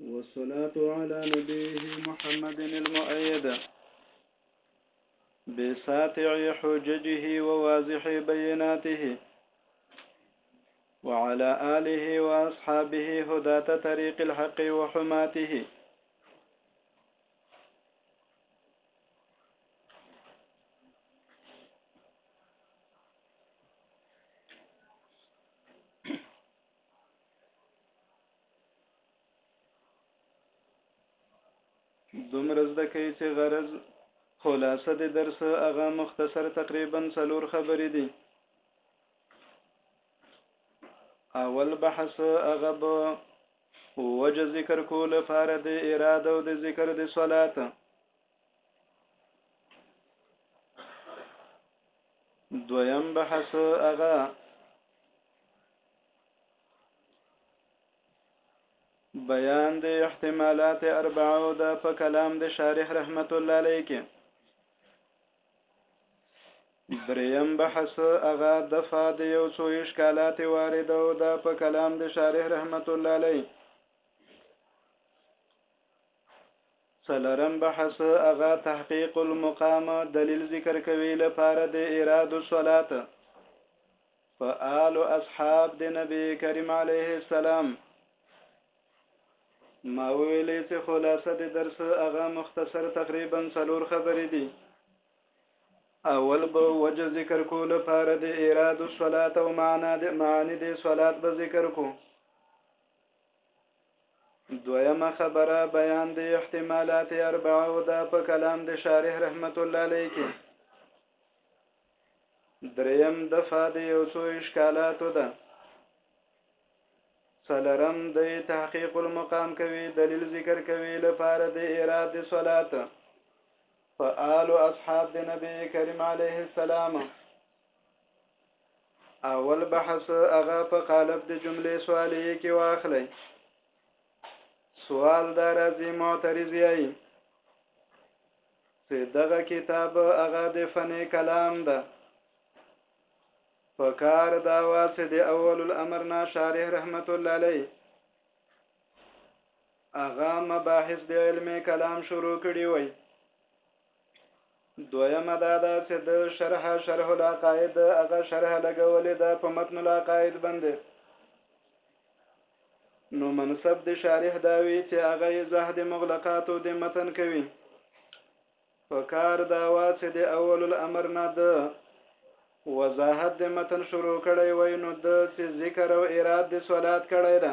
والصلاة على نبيه محمد المؤيد بساطع حججه ووازح بيناته وعلى آله وأصحابه هداة طريق الحق وحماته دومره زده کوي چې غرض خلاصه د درس هغه مختصر تقریبا څلور خبرې دي اول بحث هغه به وجه ذکر کول فار د اراده او د ذکر د صلات دویم بحث هغه بیان د احتمالات اربعو د په کلام د شارح رحمت الله علیه کې دریم بحث هغه د فاد یو څو اشکالات وارد او د په کلام د شارح رحمت الله علیه څلورم بحث هغه تحقیق المقام دلیل ذکر کوي لپاره د ایراد الصلات په آل اصحاب د نبی کریم علیه السلام ما ویلې چې خلاصه د درس هغه مختصر تقریبا څلور خبرې دي اول به وجه ذکر کو لپاره د ایراد الصلات او معنا د معنی د صلات به ذکر کو دویمه خبره بیان د احتمالات اربعه او دا په کلام د شارح رحمت الله علیه کې دریم دفعه د یو څو اشکالاتو ده سلرم د تحقیق المقام کوي دلیل ذکر کوي لپاره د ایراد د صلات په آل او اصحاب د نبی کریم علیه السلام اول بحث هغه په قالب د جملې سوالې کې واخلئ سوال دا راځي معترض یې چې دغه کتاب هغه د فن کلام ده په کار دا واسه د اول الامر نا شارح رحمت الله علی هغه مباحث د علم کلام شروع کړي وای دویمه دا ده چې د شرح شرح العقاید هغه شرح لګولې ده په متن العقاید باندې نو منصب د شارح داوی چې هغه ازه د مغلقاتو د متن کوي په کار دا وا چې د اول الامر نه ده وضاحت د متن شروع کړی وای نو د ذکر او اراد د صلات کړی ده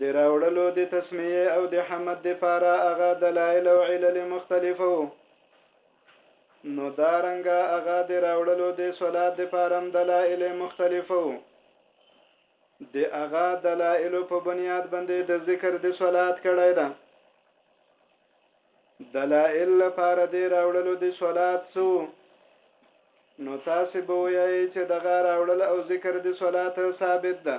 د راوړلو د تسمیه او د حمد د پاره هغه دلایل او علل مختلفو نو دا رنګه هغه د راوړلو د صلات د پارم دلایل مختلفو د هغه دلایل په بنیاد باندې د ذکر د صلات کړی دا دلایل لپاره د راوړلو د صلات سو نو تاسو به وایئ چې دغه راوړل او ذکر د صلات ثابت ده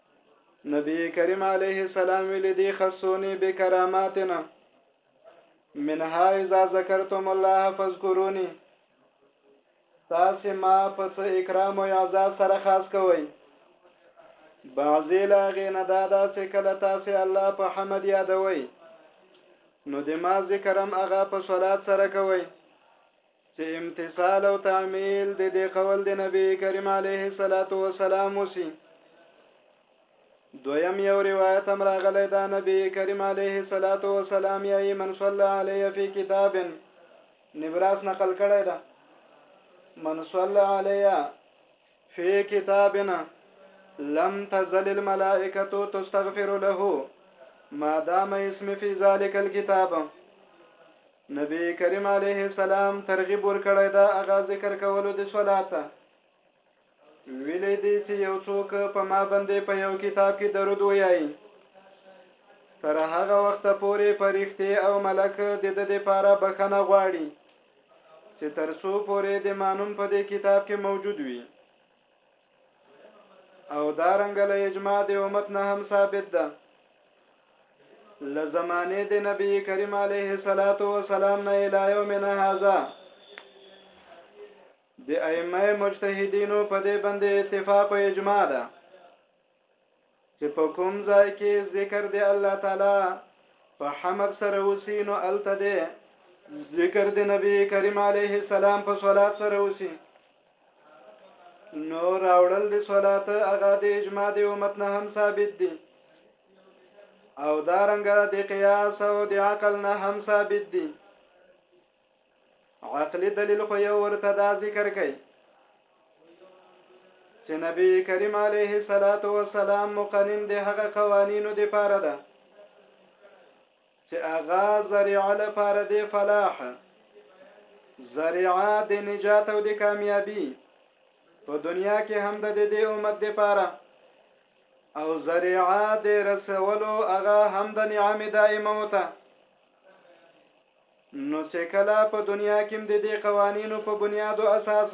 نبی کریم علیه السلام ویل دی خصونی بکراماتنا منها اذا ذکرتم الله فذكروني تاسو ما پس اکرام او اعزاز سره خاص کوئ بعضی لاغې نه دا داسې کله تاسې الله په حمد یادوي نو د ما ذکرم هغه په صلات سره کوي چې امتثال او تعمیل د دې قول د نبی کریم علیه الصلاۃ والسلام وسی دویم یو روایت هم راغلی دا نبی کریم علیه الصلاۃ والسلام یې من صلی علیه فی کتاب نبراس نقل کړی دا من صلی علیه فی کتابنا لم تزل الملائکه تستغفر له ما دام اسم فی ذلک الكتاب نبی کریم علیه السلام ترغیب ورکړی دا هغه ذکر کولو د صلات ته ویلې دي چې یو څوک په ما باندې په یو کتاب کې درود وایي تر هغه وخت پورې پرښتې او ملک د د لپاره بخنه غواړي چې تر څو پورې د مانوم په دې کتاب کې موجود وي او دا رنګ له اجماع د امت نه هم ثابت ده له زمانه د نبی کریم علیه الصلاۃ والسلام نه الی یومنا هاذا د ائمه مجتهدینو په دې باندې اتفاق او اجماع ده چې په کوم ځای کې ذکر دی الله تعالی په حمد سره وسی نو الته دی ذکر دی نبی کریم علیه السلام په صلات سره وسی نو راوړل دی صلات هغه د اجماع دی امت نه هم ثابت دی او دارنګ د قیاس او د عقل نه هم ثابت دی عقلی دلیل خو یو ورته دا ذکر کوي چې نبی کریم علیه الصلاۃ والسلام مقنن د هغه قوانینو د پاره ده چې اغا ذریعه لپاره د فلاح ذریعه د نجات او د کامیابی په دنیا کې هم د دې امت د پاره او ذریعه د رسولو هغه هم د نعمت دائمه وته نو څه کله په دنیا کې د دې قوانینو په بنیاد او اساس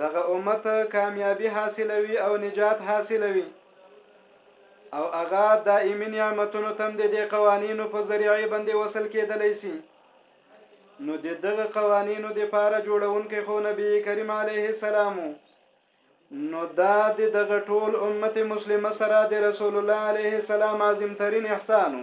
دغه امت کامیابی حاصلوي او نجات حاصلوي او هغه دایمي نعمتونو تم د دې قوانینو په ذریعه باندې وصل کېدلی شي نو د دغه قوانینو د پاره جوړونکې خو نبی کریم علیه السلام نو دا د دغه ټول امت مسلمه سره د رسول الله علیه السلام عظیم ترین احسانو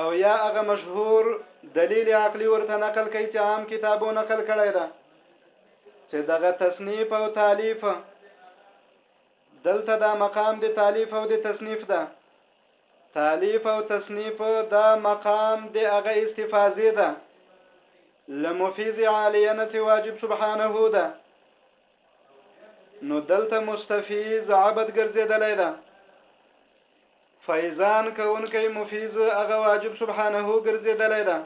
او یا هغه مشهور دلیل عقلی ورته نقل کوي چې عام کتابو نقل کړی ده چې دغه تصنیف او تالیف دلته دا مقام د تالیف او د تصنیف ده تالیف او تصنیف دا مقام د هغه استفاضه ده لمفیز عالیه واجب سبحانه ده نو دلته مستفیز عبد ګرځیدلای ده فیضان کوونکی مفیز هغه واجب سبحانه ګرځیدلی ده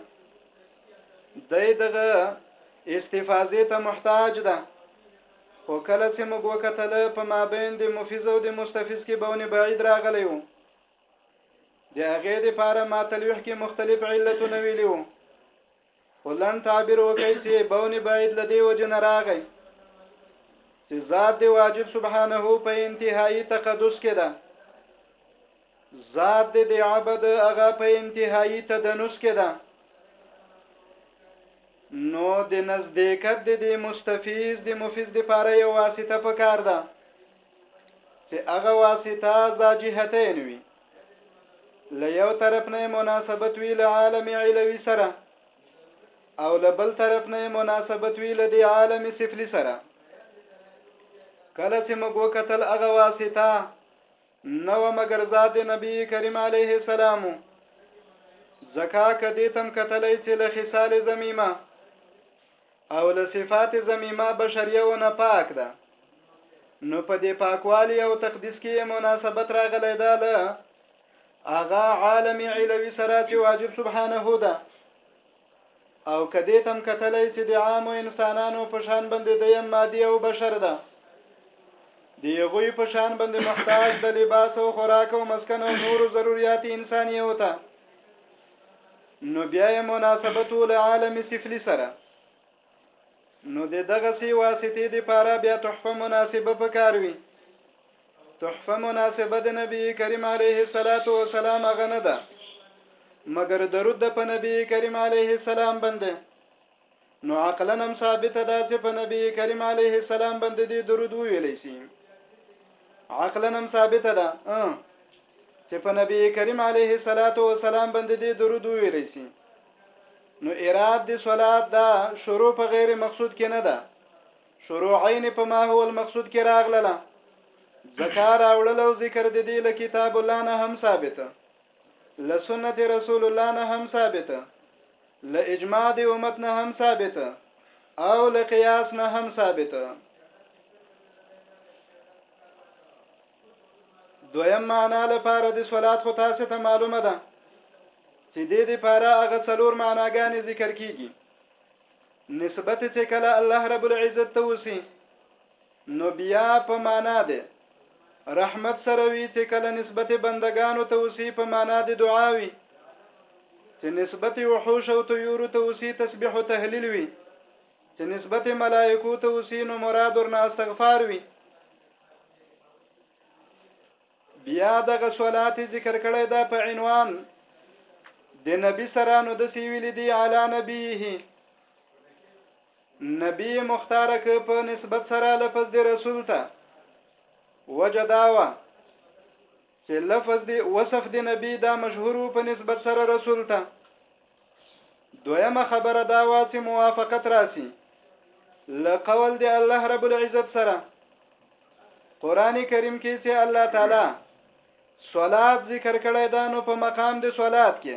دی دغه استفاضه ته محتاج ده خو کله چې موږ وکتل په مابین د مفیز او د مستفیز کې بونه بعید راغلی وو د هغې لپاره ما تلویح کې مختلف علتونه ویلي وو خو لن تعبیر وکړي چې بون بعید لدی وجه نه راغی چې ذات دی واجب سبحانه په انتهایی تقدس کې ده ذات دی د عبد هغه په انتهایی تدنس کې ده نو د نزدېکت د مستفیز د مفیز د پاره یو واسطه پکار ده چې هغه واسطه د جهتین وي له یو طرف نه مناسبت وی له عالم علوي سره او له بل طرف نه مناسبت وی له دی عالم سفلی سره کله چې موږ وکتل هغه واسطه نو مگر ذات نبی کریم علیه السلام زکا کدی تم کتلې چې له خصال زمیمه او له صفات زمیمه بشریه و نه پاک ده نو په دې پاکوالی او تقدیس کې مناسبت راغلی ده له اغا عالم علوي سره چې واجب سبحانه ده او کدی تم کتلای چې د عام انسانانو په شان باندې د یم مادي او بشر ده دی غوی په شان باندې محتاج د لباس او خوراک او مسکن او نور ضرورت انساني وته نو بیا یې مناسبت ول عالم سفلی سره نو د دغه سی واسطه د پاره بیا تحفه مناسبه پکاروي تحفه مناسبه د نبی کریم علیه الصلاۃ والسلام غنه ده مگر درود په نبی کریم علیه السلام باندې نو عقلا هم ثابت ده چې په نبی کریم علیه السلام باندې دې درود ویلې شي عقلا هم ثابت ده چې په نبی کریم علیه الصلاۃ والسلام باندې دې درود ویلې شي نو اراد دې صلات دا شروع په غیر مقصود کې نه ده شروع عین په ما هو المقصود کې راغله ذکر اوړل او ذکر د دې له کتاب الله نه هم ثابت له سنت رسول الله نه هم ثابت له اجماع دی امت نه هم ثابت او له قیاس نه هم ثابت دویم معنا لپاره د صلات خو تاسو ته معلومه ده چې د دې لپاره هغه څلور معناګانې ذکر کیږي نسبت چې کله الله رب العزت ته وسی نو بيا په مانا د رحمت سره وي چې کله نسبت بندگانو ته وسی په مانا د دعا وي چې نسبت وحوش او طيور ته وسی تسبيح او تهليل وي چې نسبت ملائکو ته وسی نو مراد ورنه استغفار وي بیا دغه صلات ذکر کړی دا په عنوان د نبی سره نو د سی ویل دی علی نبیه نبی مختار که په نسبت سره لفظ دی رسول ته وجه دا وه چې لفظ دی وصف دی نبی دا مشهور په نسبت سره رسول ته دویمه خبره دا وه چې موافقت راسي لقول دی الله رب العزت سره قران کریم کې چې الله تعالی صلات ذکر کړی دا نو په مقام د صلات کې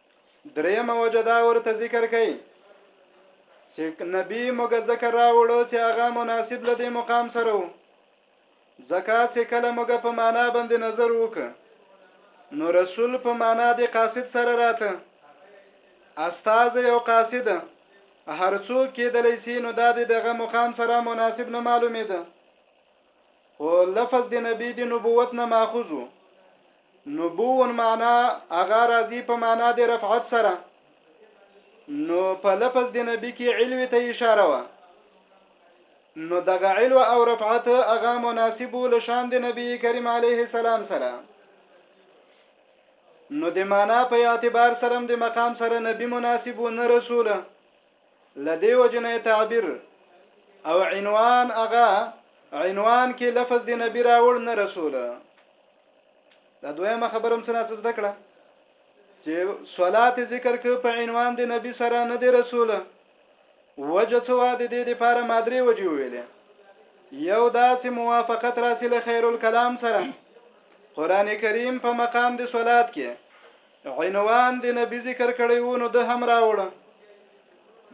درېمه وجه دا ورته ذکر کړي چې نبی موږ ذکر راوړو چې هغه مناسب لدی مقام سره وو ځکه چې کله موږ په معنا باندې نظر وک نو رسول په معنا د قاصد سره راته استاد یو قاصد هر څوک کېدلی سي نو دا دغه مقام سره مناسب نه معلومېده خو لفظ د نبی د نبوت نه ماخوذ وو نبوء معنا هغه راځي په معنا د رفعت سره نو په لفظ د نبی کې علو ته اشاره وه نو دغه علو او رفعت هغه مناسب لشان د نبی کریم علیه السلام سره نو د معنا په اعتبار سره د مقام سره نبی مناسب و نه رسول لدی وجنه تعبیر او عنوان هغه عنوان کې لفظ د نبی راوړ نه رسول دا دویمه خبره هم سره زده کړه چې صلات ذکر ک په عنوان د نبی سره نه دی رسول وجه څه واد دې د پاره مادري وجه ویلې یو داسې موافقت راسي له خیر الکلام سره قران کریم په مقام د صلات کې عنوان د نبی ذکر کړی وو نو د هم راوړ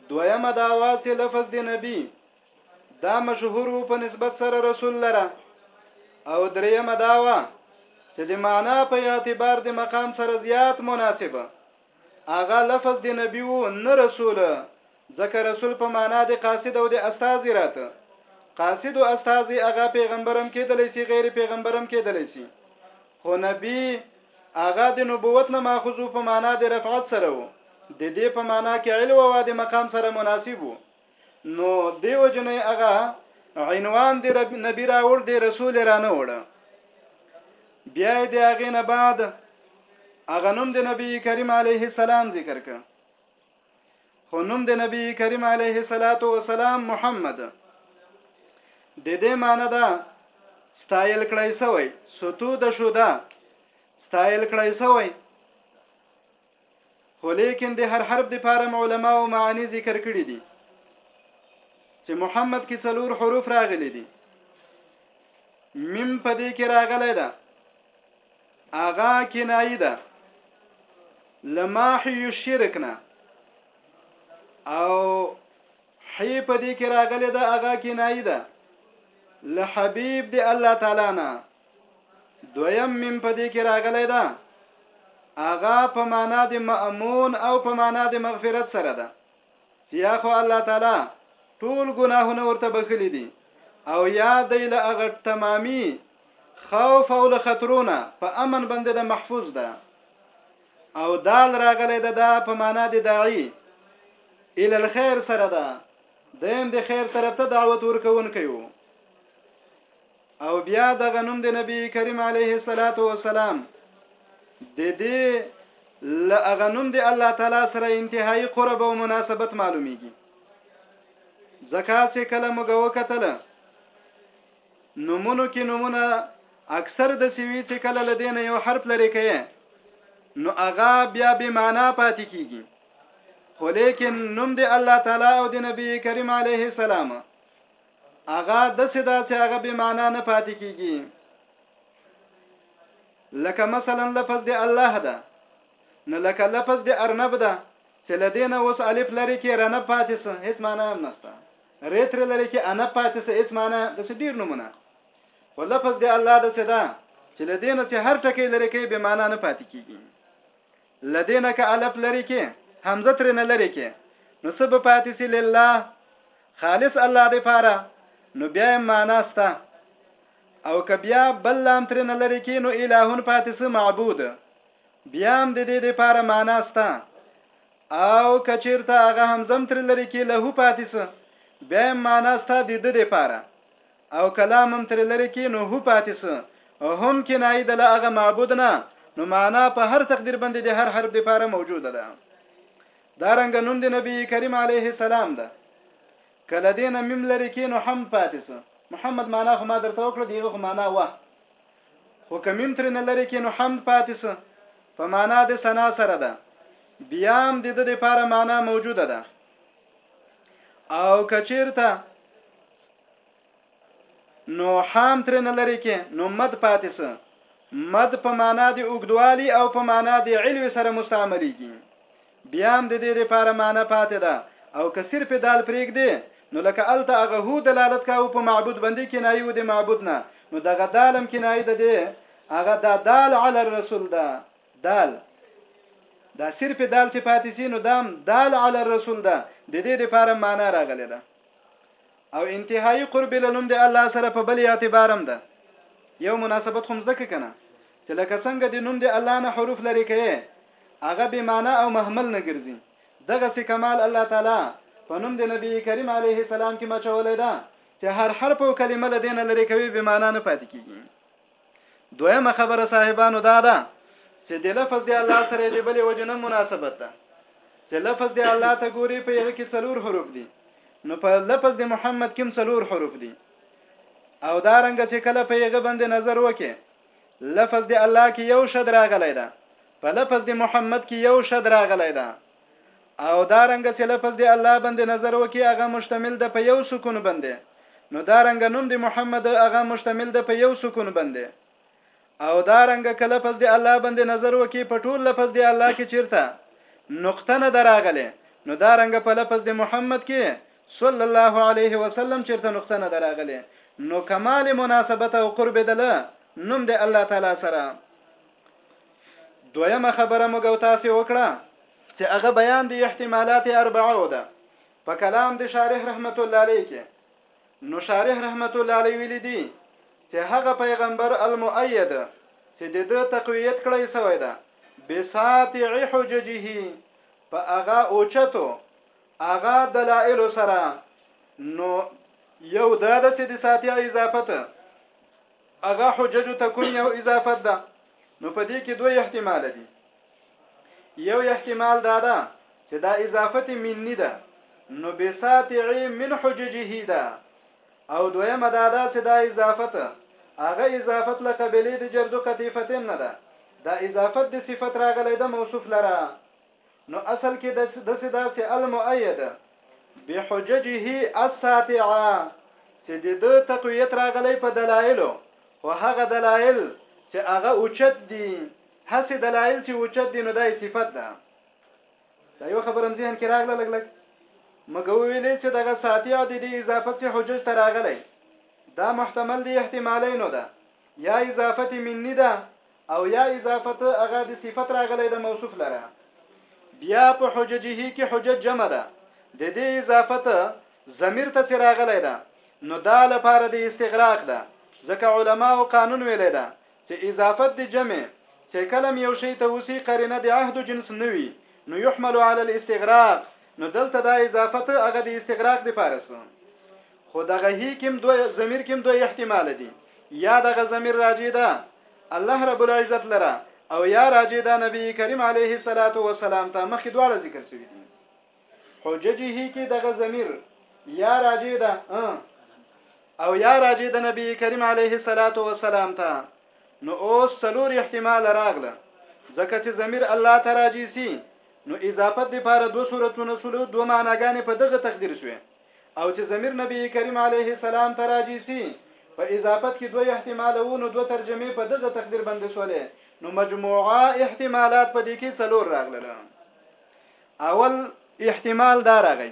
دویمه دا واسه لفظ د نبی دا مشهور وو په نسبت سره رسول لره او دریمه دا وه چې د معنا په اعتبار د مقام سره زیات مناسب اغه لفظ د نبی وو نه رسول ځکه رسول په معنا د قاصد او د استاذ راته قاصد او استاذ اغه پیغمبرم کېدلی سي غیر پیغمبرم کېدلی سي خو نبی اغه د نبوت نه ماخذ په معنا د رفعت سره وو د دې په معنا کې علو او د مقام سره مناسب وو نو دیو جنې هغه عنوان دی رب نبی راوړ دی رسول رانه وړ بیا دی هغه نه بعد هغه نوم د نبی کریم علیه السلام ذکر ک خو نوم د نبی کریم علیه الصلاۃ والسلام محمد د دې معنی دا ستایل کړی سوی ستو د شو دا ستایل کړی سوی خو لیکن د هر حرف د پاره علماء او معنی ذکر کړی دي چې محمد کې څلور حروف راغلي دي مم په دې کې راغلی ده اغا کنایه ده لماحی الشرک نه او حی په دې کې راغلی ده اغا کنایه ده لحبیب دی الله تعالی نه دویم مم په دې کې راغلی ده اغا په معنا د مأمون او په معنا د مغفرت سره ده یا خو الله تعالی ټول ګناهونه ورته بخښلي دي او یا دی له هغه تمامي خوف او له خطرونه په امن باندې د محفوظ ده او دال راغلی ده دا په معنا د داعي ال الخير سره ده دیم د خیر طرف ته دعوت ورکون کوي او بیا دغه نوم د نبی کریم علیه الصلاۃ والسلام د دې له هغه نوم د الله تعالی سره انتهایی قرب او مناسبت معلومیږي ځکه چې کله موږ وکتل نمونو کې نمونه اکثر د سیوی چې کله لدین یو حرف لري کوي نو هغه بیا به معنا پاتې کیږي خو لیکن نوم دی الله تعالی او د نبی کریم علیه السلام هغه دسه دا چې هغه به معنا نه پاتې کیږي لکه مثلا لفظ دی الله ده نو لکه لفظ دی ارنب ده چې لدینه اوس الف لري کې رنه پاتې سه هیڅ معنا هم نشته ریتر لري کې انا پاتې سه هیڅ معنا د څه ډیر نمونه خو لفظ دی الله د څه ده چې لدینه چې هر ټکی لري کې به معنا نه پاتې کیږي له دې نه که الف لرې کې همزه ترې نه لرې کې نو څه به پاتې سي لله خالص الله دې پاره نو بیا یې معنا سته او که بیا بل لام ترې نه لرې کې نو الهون پاتې څه معبود بیا هم د دې دې پاره معنا سته او که چیرته هغه همزم ترې لرې کې له پاتې څه بیا یې معنا سته د دې دې پاره او کلام هم ترې لرې کې نو هو پاتې سو هم کنایي د له هغه معبود نه نو معنا په هر تقدیر باندې د هر حرف لپاره موجوده ده دا رنګ نوم د نبی کریم علیه السلام ده کله دین مم لري کې نو حمد پاتې سو محمد معنا خو ما درته وکړه دیغه خو معنا وه خو کمیم تر نه لري کې نو حمد پاتې سو په معنا د سنا سره ده بیا هم د دې لپاره معنا موجوده ده او کچیرته نو حام ترې نه لرې کې نو مد پاتې سه مد په معنا د اوږدوالي او په معنا د علو سره مستعملېږي بیا هم د دې لپاره معنا پاتې ده او که صرف دال پرېږ دی نو لکه الته هغه هو دلالت کاوه په معبود باندې کنایي و د معبود نه نو دغه دالم کنایي ده دی هغه دا دال علی الرسول ده دال دا صرف دال چې پاتې سي نو دام دال علی الرسول ده د دې لپاره معنا راغلی ده او انتهایی قرب له نوم د الله سره په بل اعتبارم ده یو مناسبت خو مزدک کنه چې لکه څنګه د نوم د الله نه حروف لري کوي هغه به معنا او محمل نه ګرځي دغه سي کمال الله تعالی په نوم د نبی کریم علیه السلام کې مچولې ده چې هر حرف او کلمه لدین لري کوي به معنا نه پاتې کیږي دویمه خبره صاحبانو دا ده چې د لفظ دی الله سره د بلې وجنه مناسبت ده چې لفظ دی الله ته ګوري په یغه کې څلور حروف دي نو په لفظ د محمد کې څلور حروف دي او دا رنګ چې کله په یغه باندې نظر وکې لفظ د الله کې یو شد راغلی ده په لفظ د محمد کې یو شد راغلی ده او دا رنګ چې لفظ دی الله باندې نظر وکي هغه مشتمل ده په یو سکون باندې نو دا رنګ نوم دی محمد هغه مشتمل ده په یو سکون باندې او دا رنګ کله لفظ دی الله باندې نظر وکي په ټول لفظ دی الله کې چیرته نقطه نه دراغله نو دا رنګ په لفظ دی محمد کې صلی الله علیه وسلم چیرته نقطه نه دراغله نو کمال مناسبت او قرب دله نوم دی الله تعالی سره دویمه خبره موږ او تاسو وکړه چې هغه بیان دی احتمالات اربعه ده په کلام د شارح رحمت الله علیه کې نو شارح رحمت الله علیه ویل دي چې هغه پیغمبر المؤید چې د ده تقویت کړی شوی ده بساطع حججه په هغه اوچتو هغه دلایل سره نو یو دا د ساطع اضافت هغه حجج ته کوم یو اضافت ده نو په دې کې دوه احتمال دي یو احتمال دا ده چې دا اضافت منی ده نو بساتعی من حججه ده او دویمه دا ده چې دا اضافت هغه اضافت له قبلې د جرد قطیفتین نه ده دا اضافت د صفت راغلی د موصوف لره نو اصل کې دسې داسې المؤيد بحججه الساطعه چې د ده تقویت راغلی په دلایلو خو هغه دلایل چې هغه اوچت دي هسې دلایل چې اوچت دي نو دا صفت ده دا یو خبرم ذهن کې راغله لګ لګ مګو ویلې چې دغه ساتي د دې اضافت حجج ته راغلی دا محتمل دی احتمالینو ده یا اضافت منی ده او یا اضافت هغه د صفت راغلی د موصوف لره بیا په حججه کې حجج جمع ده د دې اضافت ضمیر ته چې راغلی ده نو دا لپاره د استغراق ده ځکه علما او قانون ویلی ده چې اضافت د جمع چې کلم یو شی ته وسی قرینه د عهد و جنس نوي نو يحمل على الاستغراق نو دلته دا اضافت هغه د استغراق لپاره سو خو دغه هی کم دوه ضمیر کم دوه احتمال دي یا دغه ضمیر راجع ده الله رب العزت لره او یا راجع ده نبی کریم علیه الصلاۃ والسلام ته مخکې دواړه ذکر شوی دي حججه هی کې دغه ضمیر یا راجع ده او یا راجع ده نبی کریم علیه الصلاۃ والسلام ته نو اوس څلور احتمال راغله ځکه چې ضمیر الله ته راجع سي نو اضافت لپاره دوه صورتونه سلو دوه معناګانې په دغه تقدیر شوه او چې ضمیر نبی کریم علیه السلام ته راجی سی په اضافت کې دوه احتمال وو نو دوه ترجمه په دغه تقدیر باندې سولې نو مجموعه احتمالات په دې کې څلور راغلل اول احتمال دا راغی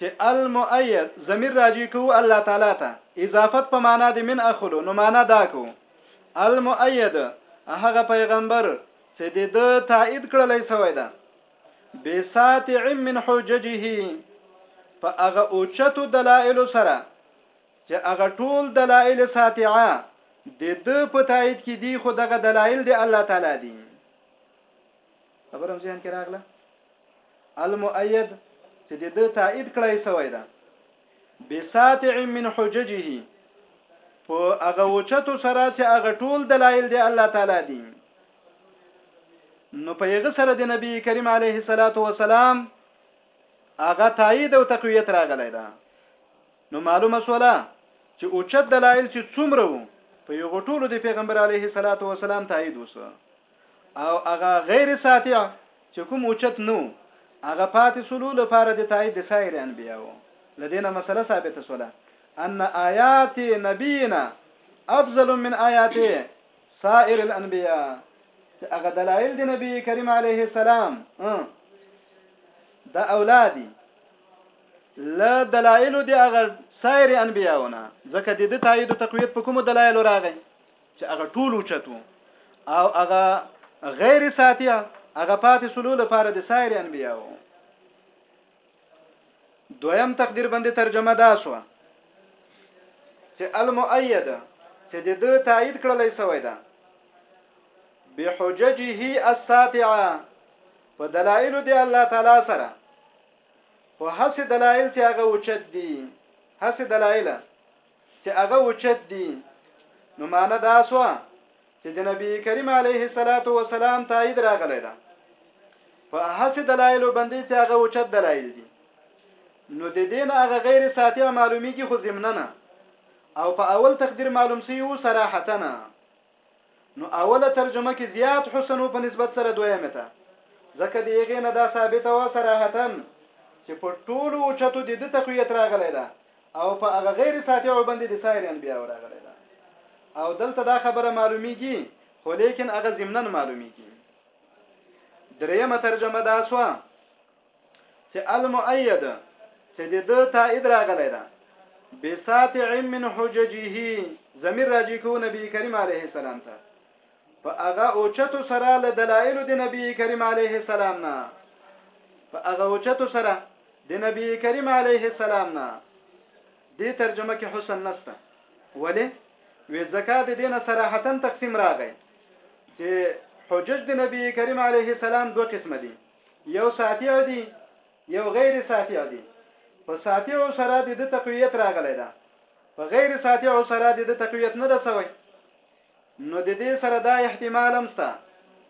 چې المؤید ضمیر راجی کو الله تعالی ته اضافت په معنا د من اخلو نو معنا دا کو المؤید هغه پیغمبر چې د تایید کړلې شوی دا بساتع من حججه په هغه اوچتو دلایل سره چې هغه ټول دلایل ساتعه د د په تایید کې دي خو دغه دلایل دی الله تعالی دي خبرم ځین کې راغله المؤید چې د د تایید کړای سوی ده بساتع من حججه په هغه اوچتو سره چې هغه ټول دلایل دی الله تعالی دي نو په یغه سره د نبی کریم علیه الصلاۃ والسلام هغه تایید او تقویت راغلی دا نو معلومه سوله چې اوچت دلایل چې څومره وو په یو غټولو د پیغمبر علیه الصلاۃ والسلام تایید وسه او هغه غیر ساتع چې کوم اوچت نو هغه پاتې سلو لپاره د تایید د سایر انبیا وو لدینه مسله ثابته سوله ان آیات نبینا افضل من آیات سائر الانبیاء چې هغه دلایل د نبی کریم علیه السلام د اولادي لا دلایل دی هغه سایر انبیاونه ځکه د دې تایید او تقویت په کوم دلایل راغی چې هغه ټول اوچتو او هغه غیر ساتیه هغه پاتې سلو لپاره د سایر انبیاو دویم تقدیر باندې ترجمه دا شو چې المؤید چې د دې تایید کړلې سوی ده بحججه الساطعه په دلایل دی الله تعالی سره په هڅه دلایل چې هغه اوچت دي هڅه دلایل چې هغه اوچت دي نو معنی دا سوه چې د نبی کریم علیه الصلاۃ والسلام تایید راغلی ده په هڅه دلایل باندې چې هغه اوچت دلایل دي نو د دین هغه غیر ساتع معلومیږي خو ضمننه او په اول تقدیر معلوم سی او صراحتنه نو اوله ترجمه کې زیات حسن و په نسبت سره دویمې ته، ځکه د هغې نه دا ثابته وه صراحتاً چې په ټولو اوچتو د ده تقویت راغلی ده او په هغه غیر ساطعو باندې د سایر انبیاو راغلی ده او دلته دا خبره معلومیږي خو لیکن هغه ضمناً معلومیږي دریمه ترجمه دا سوه چې المؤید چې د ده تائید راغلی ده بساتع من حججه ضمیر راجی کو نبی کریم علیه السلام ته په هغه اوچتو سره له دلایل د نبی کریم علیه السلام نه په هغه اوچتو سره د نبی کریم علیه السلام نه دې ترجمه کې حسن نسته ولی وی زکات دین صراحتا تقسیم راغی چې حجج د نبی کریم علیه السلام دوه قسم دي یو ساتیع دی یو غیر ساتیع دی په ساتیع سره د د تقویت راغلی ده په غیر ساتیع سره د د تقویت نه ده سوی نو د دې سره دا احتمال هم سته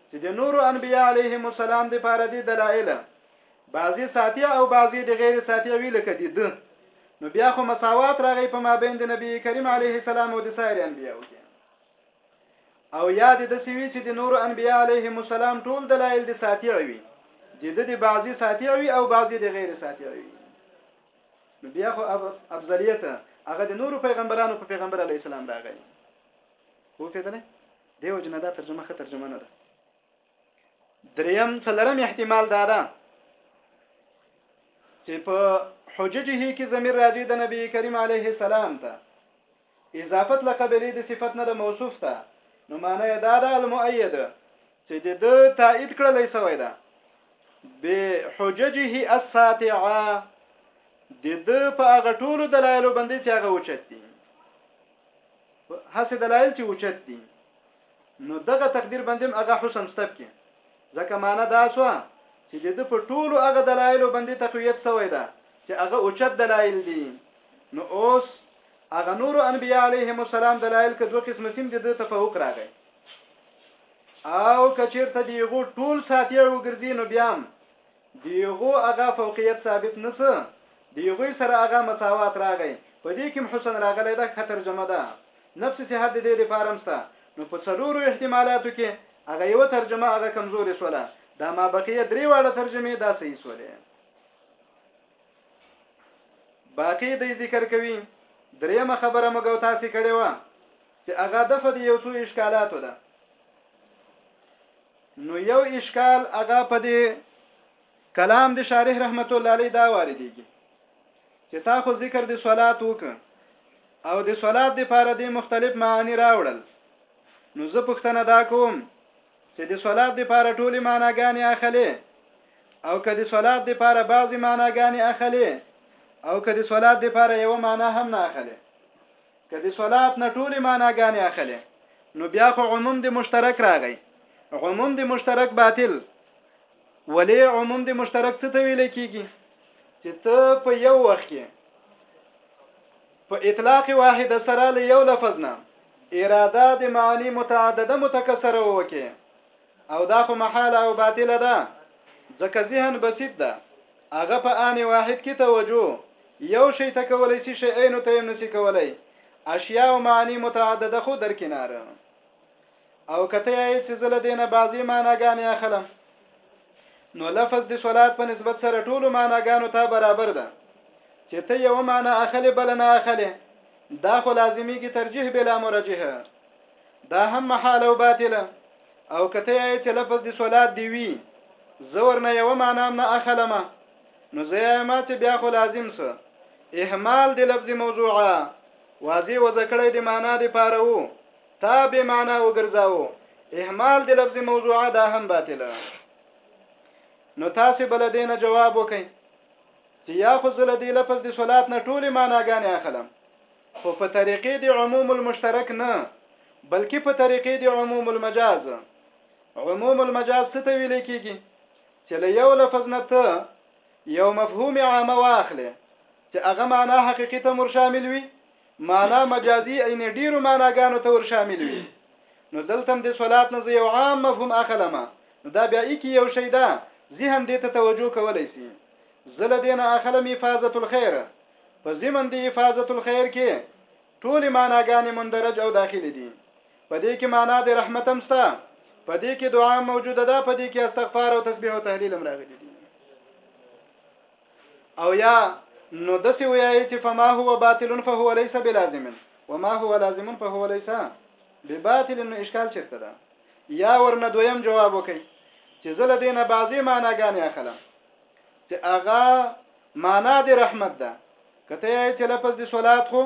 چې د نور انبیاء علیهم السلام د پاره دي دلایل بعضی ساتیع او بعضی د غیر ساتیع وی لکه دي ده نو بیا خو مساوات راغی په مابین د نبی کریم علیه السلام او د سایر انبیاء کې او یا د دسی وی چې د نور انبیاء علیهم السلام ټول دلایل د ساتیع وی د د د بعضی ساتیع وی او بعضی د غیر ساتیع وی نو بیا خو افضلیت هغه د نور پیغمبرانو په پیغمبر علی السلام راغی خو پیدل دیو جنا دا ترجمه خه ترجمه نه ده دریم څلرم احتمال دا ده چې په حججه کې زمير راځي د نبی کریم علیه السلام ته اضافت له قبیلې د صفت نه د موصوف ته نو معنی یې دا ده المؤید چې د ده تائید کړلی سوی ده بحججه الساتعه د ده په هغه ټولو دلایلو باندې چې هغه اوچت دي هسې دلایل چې اوچت دي نو دغه تقدیر باندې هم هغه حسم ستب کې ځکه معنی دا سو چې د ده په ټولو هغه دلایلو باندې تقویت سوی ده چې هغه اوچت دلایل دي نو اوس هغه نور انبیاء علیهم السلام دلایل که دوه قسم سیم د ده تفوق راغی او کچیرته دیغو ټول ساتیه وګرځي نو بیا هم ديغو اغا فوقيت ثابت نه سو ديغوي سره اغا مساوات راغی په دي کي هم حسن راغلی ده ښه ترجمه ده نفس صحت د دي دپاره هم سته نو په څلورو احتمالاتو کي اغا يوه ترجمه اغا کمزوري سوله دا ما بقيه دري واړه ترجمي دا صحيح سولي باقي دی ذکر کوي درېمه خبره موږ او تاسو کړې و چې هغه دفه د یو څو اشکالاتو ده نو یو اشکال هغه په دې کلام د شارح رحمت الله علیه دا واردېږي چې تا خو ذکر د صلات وک او د صلات د پاره د مختلف معانی راوړل نو زه پښتنه دا کوم چې د صلات د پاره ټوله معناګانې اخلي او که د صلات د پاره بعضی معناګانې اخلي او که د صلات د پاره یو معنا هم نه اخلي که د صلات نه ټولې معناګانې اخلې نو بیا خو عموم د مشترک راغی عموم د مشترک باطل ولی عموم د مشترک څه ته ویل کیږي چې ته په یو وخت کې په اطلاق واحده سره له یو لفظ نه اراده د معنی متعدده متکسره وکي او دا خو محاله او باطله ده ځکه ذهن بسیط ده هغه په آن واحد کې توجه یو شی ته کولای شي شیعینو ته هم نسی کولای اشیاء او معنی متعدده خو در کنار او کته یې چې زله دینه بعضی معناګانې اخلم نو لفظ د صلات په نسبت سره ټولو معناګانو ته برابر ده چې ته یو معنی اخلې بل نه اخلې دا خو لازمیږي ترجیح بلا مرجحه دا هم محاله او باطله او کته یې چې لفظ دی صلات دی وی زور نه یو معنام نه اخلم نو زه ما چې بیا خو لازم سه اهمال دی لفظ موضوعه واضح وذکړې دی معنا دی پاره وو تا به معنا وګرځاو اهمال دی لفظ موضوعه دا هم باطله نو تاسو بل دینه جواب وکئ چې یا خو زله دی لفظ دی صلات نه ټوله معناګانې اخلم خو په طریقې د عموم المشترک نه بلکې په طریقې د عموم المجاز عموم المجاز څه ته ویل کېږي چې له یو لفظ نه ته یو مفهوم عامه واخلې چې هغه معنا حقیقي ته مر شامل وي معنا مجازي عین ډیرو معناګانو ته ور شامل وي نو دلته د صلات نه یو عام مفهوم اخلم نو دا بیا اکی یو شی ده ذهن دې ته توجه کولای شي زله دینه اخلم افاظه الخير په ضمن دی افاظت الخير کې ټول معناګانې مندرج او داخلي دي په دې کې معنا د رحمت هم ستا په دې کې دعا موجوده ده په دې کې استغفار او تسبیح او تهلیل هم راغلي دي او یا نو د سی ویای چې فما هو باطل فهو ليس بلازم وما هو لازم فهو ليس بباطل نو اشکال چیرته ده یا ورنه دویم جواب وکي چې زله دینه بعضی معناګانې اخلم چې هغه معنا د رحمت ده کته یې چې لفظ د صلات خو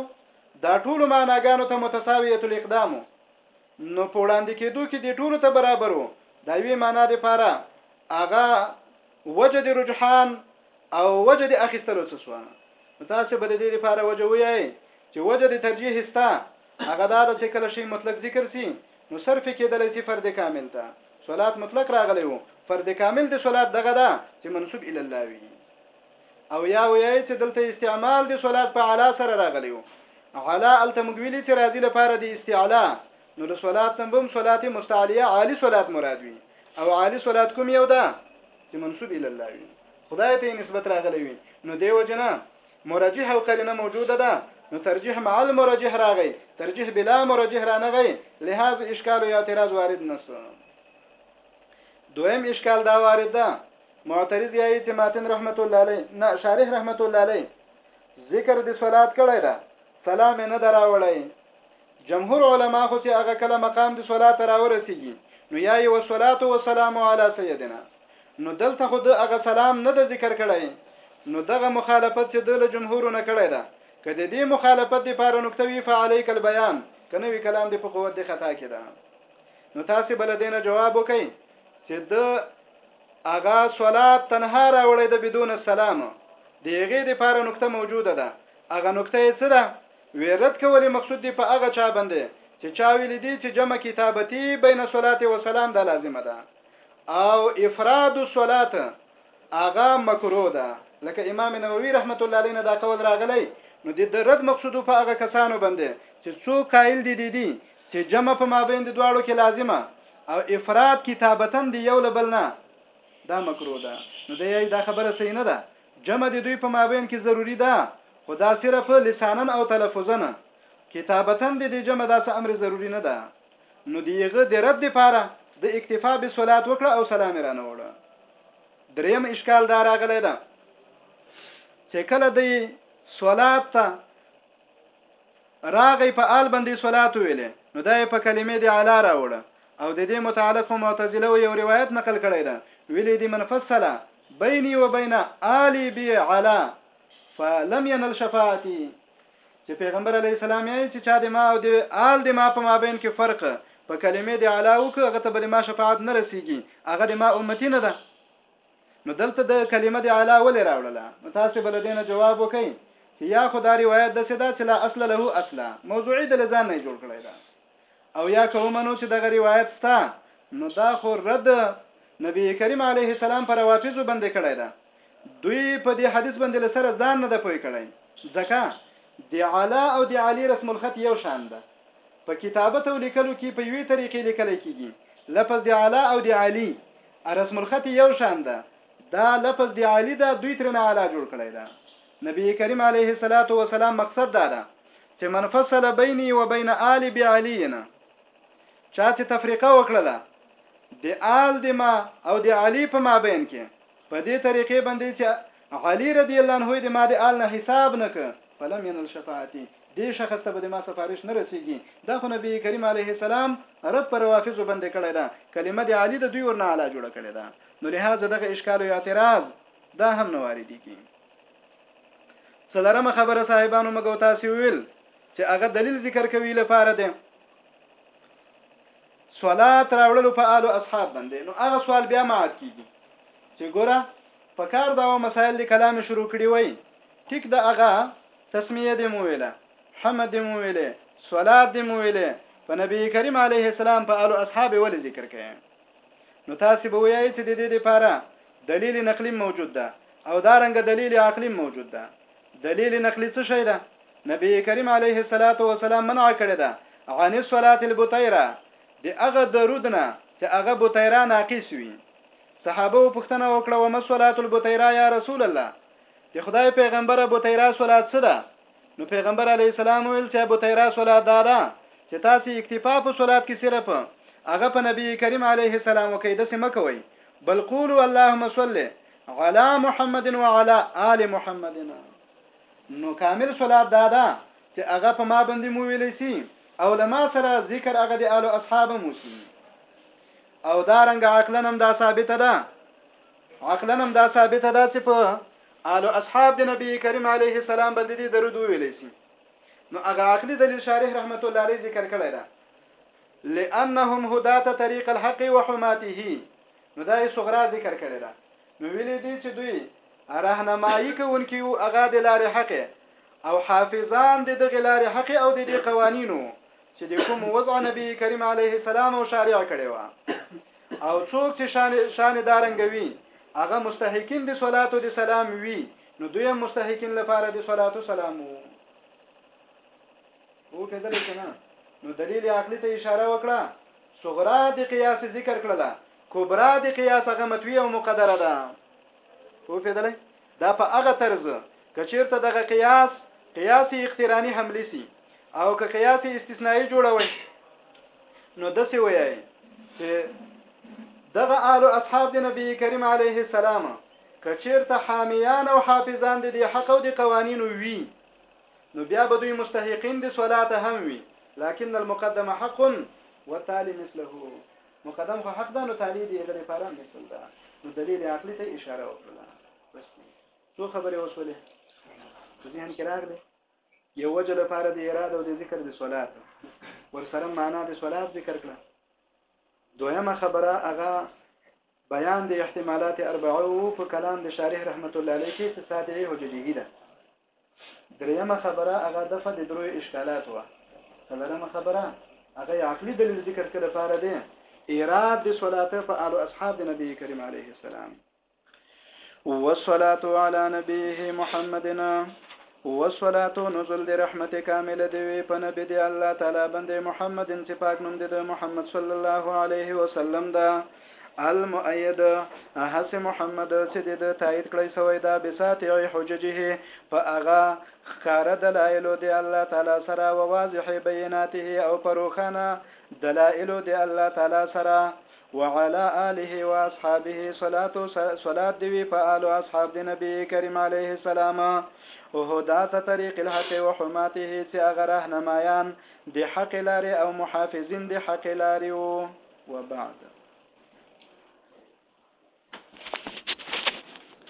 دا ټول معناګانو ته متساویه الاقدام نو په وړاندې کېدو کې د ټولو ته برابرو دا وی معنا د پاره هغه وجه د رجحان او وجه د اخیستلو څه سو نو تاسو به د دې لپاره وجه وایي چې وجه د ترجیح استا هغه دا چې کله شی مطلق ذکر سي نو صرف کېدلی سي فرد کامل ته صلات مطلق راغلی وو فرد کامل د صلات دغه ده چې منسوب الی الله وی او یا وی چې دلته استعمال د صلات په علا سره راغلی وو علا التمګویلی چې راضی لپاره د استعلا نو له صلات نه بم صلات مستعلیه عالی صلات مراد وی او عالی صلات کوم یو ده چې منسوب الی الله وی خدای ته نسبت راغلی وی نو دیو جنا مرجح او قرینه موجوده ده نو ترجیح مع المرجح راغی ترجیح بلا مرجح رانغی لهذا اشکال او اعتراض وارد نسو دویم اشکال دا وارد ده معترض یې چې ماتن رحمت الله علیه نه شارح رحمت الله علیه ذکر د صلات کړی دا سلام نه دراوړی جمهور علما خو چې هغه کله مقام د صلات راورسیږي نو یا یې وصلات و سلام علی سیدنا نو دلته خو د هغه سلام نه د ذکر کړی نو دغه مخالفت چې د جمهور نه کړی دا که د دې مخالفت لپاره نقطه وی فعلیک البیان کنه وی کلام د په قوت د خطا کې ده نو تاسو بل دینه جواب وکئ چې د اغا صلات تنها راوړی د بدون السلام دیغه د لپاره نقطه موجوده ده اغه نقطه یې څه ده وې رد کولې مقصود دې په هغه چا بندې چې چا ویلې دې چې جمع کتابتی بین صلات و سلام دا لازمه ده او افراد الصلات اغا مکروه ده لکه امام نووي رحمت الله علیه نه دا قول راغلی نو د رد مقصود په هغه کسانو باندې چې څو قائل دي دي دي چې جمع په مابین د دواړو کې لازمه او افراد کتابتن دی یو لبل نه دا مکروه ده نو د یی دا خبره صحیح نه ده جمع د دوی په مابین کې ضروري ده، خو دا صرف لساناً او تلفظاً، کتابتاً د دې جمع داسې امر ضروري نه ده. نو د هغه د رد لپاره د اکتفاء بالصلاة وکړه او سلام یې رانه وړه. دریم اشکال دا راغلی ده چې کله دی صلاة ته راغی په آل بندی صلات وویلی نو دا یې په کلمه دی علی راوړه او ددی متعلق خو معتزلو یو روایت نقل کړی ده ویلی دی من فصل بینی و بین آلی بی علی فلم ینل شفاعتی چې پیغمبر علی السلام یې چې چا د ما او د آل د ما په مابین کې فرق په کلمې د علا وکړه هغه ته به د ما شفاعت نه رسیږي هغه د ما امتی نه ده نو دلته د کلمه د علا ولې راوړله نو تاسو به له دې نه جواب وکئ چې یا خو دا روایت داسې ده چې لا اصل له اصله موضوعي د لزان نه جوړ کړی ده او یا که ومنو چې دغه روایت ستا نو دا خو رد نبی کریم علیه السلام پر وافظو باندې کړی ده دوی په دې حدیث باندې له سره ځان نه د پوي کړی ځکه د علا او د علی رسم الخط یو شان ده په کتابت او لیکلو کې په یوې طریقې لیکل کېږي لفظ د علا او د علی رسم الخط یې یو شان ده دا لفظ دې عالي ده دوی ترنه اعلی جوړ کړی ده نبی کریم علیه الصلاة والسلام مقصد دا ده چې من فصل بیني و بین آل بعلینا چا چې تفریقه وکړله د آل د ما او د علی په مابین کې په دې طریقې باندې چې علی رضی الله عنه د ما د آل نه حساب نک فلم ينل شفاعتي دې شخص ته به د ما سفارش نه رسیږي دا خو نبی کریم علیه السلام رد پر روافضو بند کړی ده کلمه د علی د دوی ورنه اعلی جوړه کړی ده نو لهذا دغه اشکال او اعتراض دا هم نه واردېږي څلرمه خبره صاحبانو مګو تاسو ویل چې هغه دلیل ذکر کوي لپاره دی صلات راوړلو په آلو اصحاب باندې نو هغه سوال بیا مات کیږي چې ګوره په کار دا مسائل د کلام شروع کړي وای ټیک دا هغه تسميه دې مو ويله حمد دې مو ويله صلات دې مو ويله په نبي کریم علیه السلام په آل اصحاب ول ذکر کړي نو تاسو به وایي چې د دې لپاره دلیل نقلی موجود ده او دا رنګ دلیل عقلی موجود ده دلیل نقلی څه شی ده نبی کریم علیه الصلاۃ والسلام منع کړی ده عن الصلاه البطیره د هغه درود نه چې هغه بطیره ناقص وي صحابه پوښتنه وکړه و مسولات البطیره یا رسول الله د خدای پیغمبر ابو تیرا صلات څه ده نو پیغمبر علی السلام ویل چې ابو تیرا صلات دا ده چې تاسو اکتفا په صلات کې صرف هغه په نبی کریم علیه السلام وکي د سم کوي بل قولوا اللهم صل علی محمد وعلى آل محمد نو کامل صلات دا ده چې هغه په ما باندې مو ویلې سي او لما سره ذکر هغه د آل اصحاب مو سي او دا رنګ عقلنم دا ثابت ده عقلا هم دا ثابته ده چې په آل او اصحاب د نبی کریم علیه السلام باندې دې درود ویلی شي نو هغه عقلی دلیل شارح رحمت الله علیه ذکر کړی دا لانهم هدات طریق الحق وحماته نو دا یې صغرا ذکر کړی دا نو ویلې دي چې دوی راهنمایي کوونکي او هغه د لارې حق او حافظان د دغه لارې حق او د دې قوانینو چې د کوم وضع نبی کریم علیه السلام او شارع کړي وا او څوک چې شان شان دارنګوي هغه مستحقین د صلات او د سلام وی نو دوی مستحقین لپاره د صلات او سلام وو او کېدل کنه نو دلیل عقلی ته اشاره وکړه صغرا د قیاس ذکر کړله کبرا د قیاس هغه متوی او مقدره ده په فیدلې دا په هغه طرز که چیرته دغه قیاس قیاس اقترانی حملی سی او که قیاس استثنایی جوړوي نو د سی وایي چې دغه آل او اصحاب د نبی کریم علیه السلام که چیرته حامیان او حافظان د دې حق او د قوانینو وی نو بیا به دوی مستحقین د صلات هم وي لكن المقدم حق وتالي مثله مقدم خو حق ده نو طالب یې لري پاره نه کړل دا نو دلیل عقلی ته اشاره وکړه بس څو خبرې وشولې ذهن کې راغله یو وجه لپاره د اراده او د ذکر د صلات ورسره معنا د صلات ذکر کړه دویمه خبره هغه بیان د احتمالات اربعو په کلام د شارح رحمت الله علیه کې ساتعی حججی ده درېيمه خبره هغه دفع د دروي اشکالات وه. څلورمه خبره هغه عقلي دليل ذکر کړ لپاره دی ايراد د صلاته په آل اصحاب د نبي کریم عليه السلام والصلاه على نبيه محمدنا والصلاه نزل د رحمت کامل دی وی په نبی دی الله تعالی باندې محمد چې پاک نوم دی د محمد صلی الله علیه وسلم دا المؤيد هسې محمد چې د ده تایید کړی سوی دا بساطع حججه په هغه ښکاره دلائلو د الله تعالی سره و واضح بیناته او په روښانه دلائلو د الله تعالی سره وعلى آله واصحابه صلاة صلاة دیوی په آل او اصحاب د نبی کریم علیه السلام او هدات طریق الحق وحماته چې هغه راهنمایان د حق لارې او محافظین د حق لارې وو وبعد